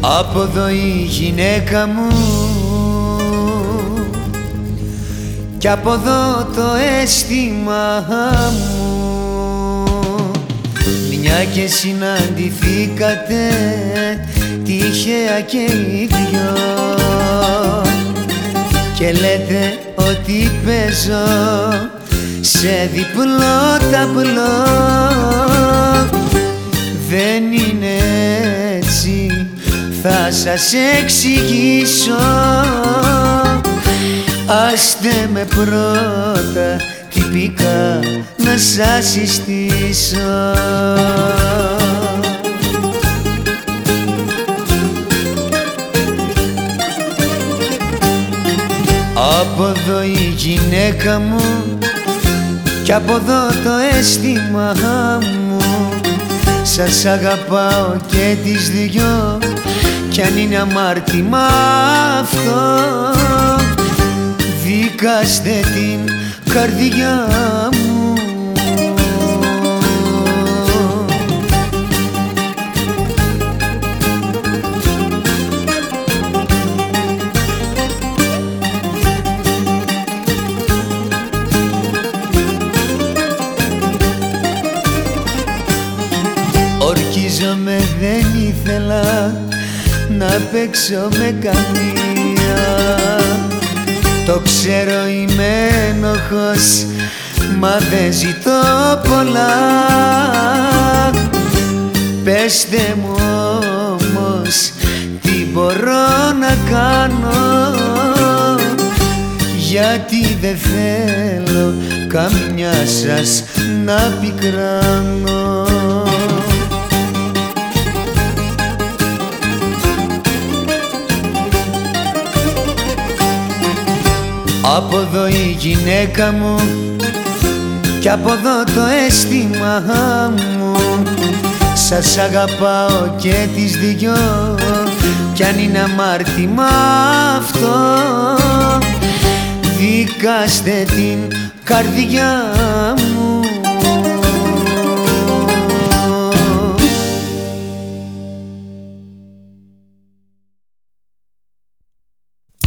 Από εδώ η γυναίκα μου. Κι από εδώ το αίσθημα μου. Μια και συναντηθήκατε τυχαία και οι δυο και λέτε ότι παίζω σε διπλό ταμπλό θα σας εξηγήσω. Άστε με πρώτα τυπικά να σας συστήσω. Από εδώ η γυναίκα μου κι από εδώ το αίσθημα μου. Σας αγαπάω και τις δυο κι αν είναι αμάρτημα αυτό. Δικάστε την καρδιά μου. Ορκίζομαι δεν ήθελα να παίξω με καμία. Το ξέρω είμαι ένοχος μα δεν ζητώ πολλά. Πεστε μου όμως τι μπορώ να κάνω. Γιατί δεν θέλω καμιά σας να πικράνω Από εδώ η γυναίκα μου κι από εδώ το αίσθημα μου. Σας αγαπάω και τις δυο κι αν είναι αμάρτημα αυτό δικάστε την καρδιά